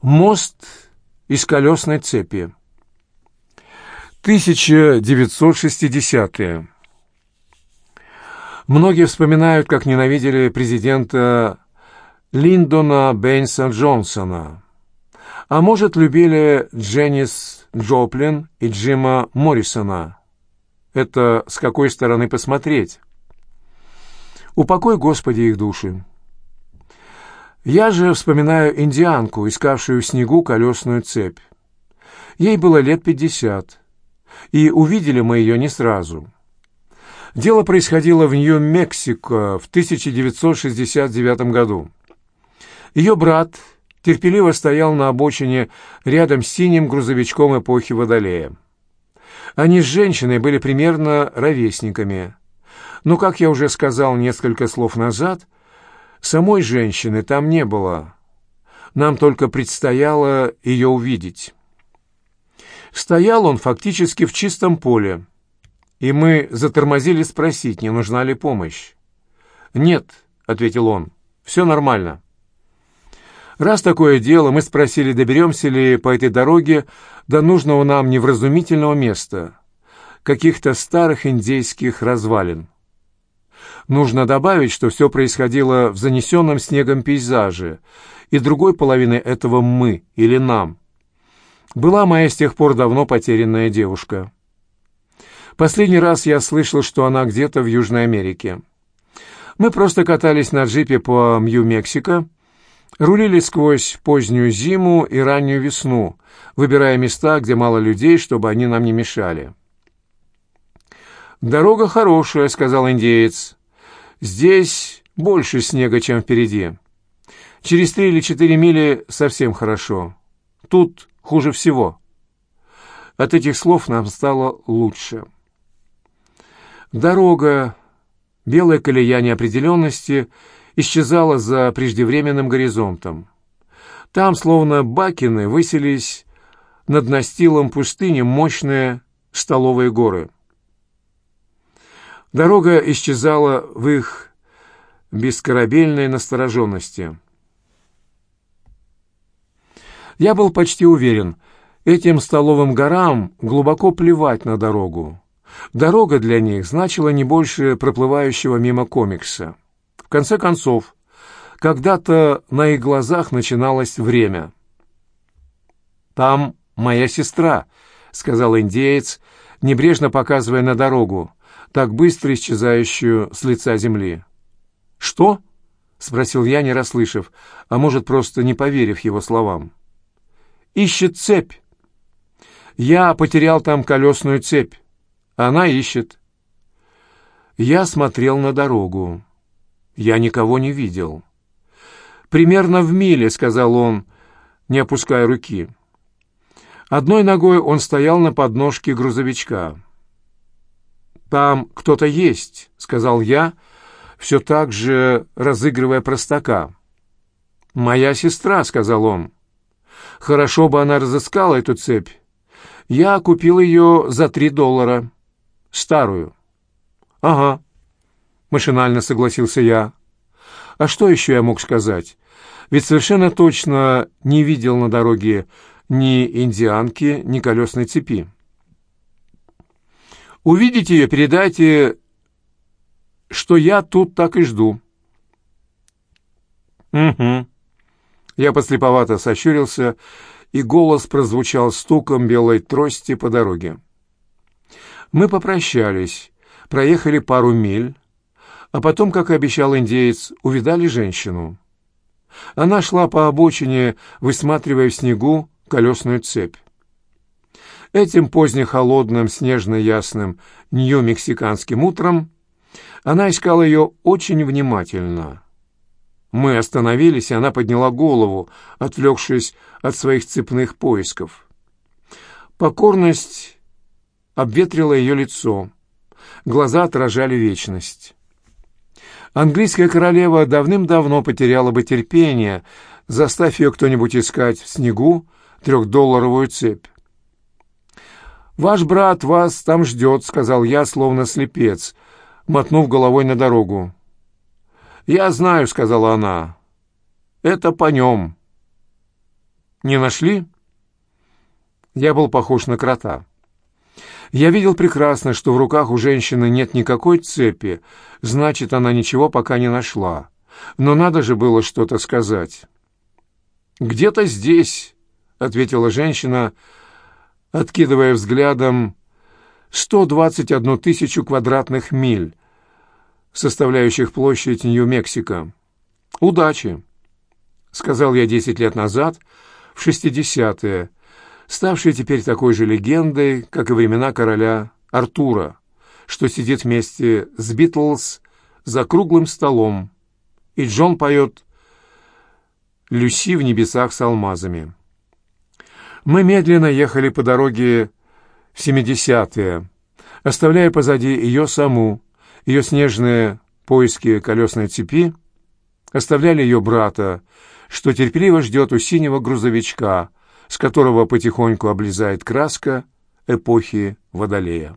Мост из колесной цепи. 1960-е. Многие вспоминают, как ненавидели президента Линдона Бейнса Джонсона. А может, любили Дженнис Джоплин и Джима Моррисона. Это с какой стороны посмотреть? Упокой, Господи, их души. Я же вспоминаю индианку, искавшую в снегу колесную цепь. Ей было лет пятьдесят, и увидели мы ее не сразу. Дело происходило в Нью-Мексико в 1969 году. Ее брат терпеливо стоял на обочине рядом с синим грузовичком эпохи Водолея. Они с женщиной были примерно ровесниками. Но, как я уже сказал несколько слов назад, Самой женщины там не было. Нам только предстояло ее увидеть. Стоял он фактически в чистом поле, и мы затормозили спросить, не нужна ли помощь. «Нет», — ответил он, — «все нормально». Раз такое дело, мы спросили, доберемся ли по этой дороге до нужного нам невразумительного места, каких-то старых индейских развалин. Нужно добавить, что все происходило в занесенном снегом пейзаже, и другой половины этого «мы» или «нам» была моя с тех пор давно потерянная девушка. Последний раз я слышал, что она где-то в Южной Америке. Мы просто катались на джипе по Мью-Мексико, рулили сквозь позднюю зиму и раннюю весну, выбирая места, где мало людей, чтобы они нам не мешали. «Дорога хорошая», — сказал индеец. Здесь больше снега, чем впереди. Через три или четыре мили совсем хорошо. Тут хуже всего. От этих слов нам стало лучше. Дорога, белая колея неопределенности, исчезала за преждевременным горизонтом. Там, словно бакины, высились над настилом пустыни мощные столовые горы. Дорога исчезала в их бескорабельной настороженности. Я был почти уверен, этим столовым горам глубоко плевать на дорогу. Дорога для них значила не больше проплывающего мимо комикса. В конце концов, когда-то на их глазах начиналось время. «Там моя сестра», — сказал индеец, небрежно показывая на дорогу так быстро исчезающую с лица земли. «Что?» — спросил я, не расслышав, а может, просто не поверив его словам. «Ищет цепь. Я потерял там колесную цепь. Она ищет». Я смотрел на дорогу. Я никого не видел. «Примерно в миле», — сказал он, не опуская руки. Одной ногой он стоял на подножке грузовичка. «Там кто-то есть», — сказал я, все так же разыгрывая простака. «Моя сестра», — сказал он. «Хорошо бы она разыскала эту цепь. Я купил ее за три доллара. Старую». «Ага», — машинально согласился я. «А что еще я мог сказать? Ведь совершенно точно не видел на дороге ни индианки, ни колесной цепи». Увидите ее, передайте, что я тут так и жду». «Угу». Я подслеповато сощурился, и голос прозвучал стуком белой трости по дороге. Мы попрощались, проехали пару миль, а потом, как и обещал индеец, увидали женщину. Она шла по обочине, высматривая в снегу колесную цепь. Этим позднехолодным, снежно-ясным нью-мексиканским утром она искала ее очень внимательно. Мы остановились, и она подняла голову, отвлекшись от своих цепных поисков. Покорность обветрила ее лицо. Глаза отражали вечность. Английская королева давным-давно потеряла бы терпение, заставь ее кто-нибудь искать в снегу трехдолларовую цепь. «Ваш брат вас там ждет», — сказал я, словно слепец, мотнув головой на дорогу. «Я знаю», — сказала она. «Это по нем». Не нашли? Я был похож на крота. Я видел прекрасно, что в руках у женщины нет никакой цепи, значит, она ничего пока не нашла. Но надо же было что-то сказать. «Где-то здесь», — ответила женщина, откидывая взглядом 121 тысячу квадратных миль, составляющих площадь Нью-Мексико. «Удачи», — сказал я десять лет назад, в шестидесятые, ставшей теперь такой же легендой, как и времена короля Артура, что сидит вместе с Битлз за круглым столом, и Джон поет «Люси в небесах с алмазами». Мы медленно ехали по дороге в семидесятые, оставляя позади ее саму, ее снежные поиски колесной цепи, оставляли ее брата, что терпеливо ждет у синего грузовичка, с которого потихоньку облезает краска эпохи Водолея.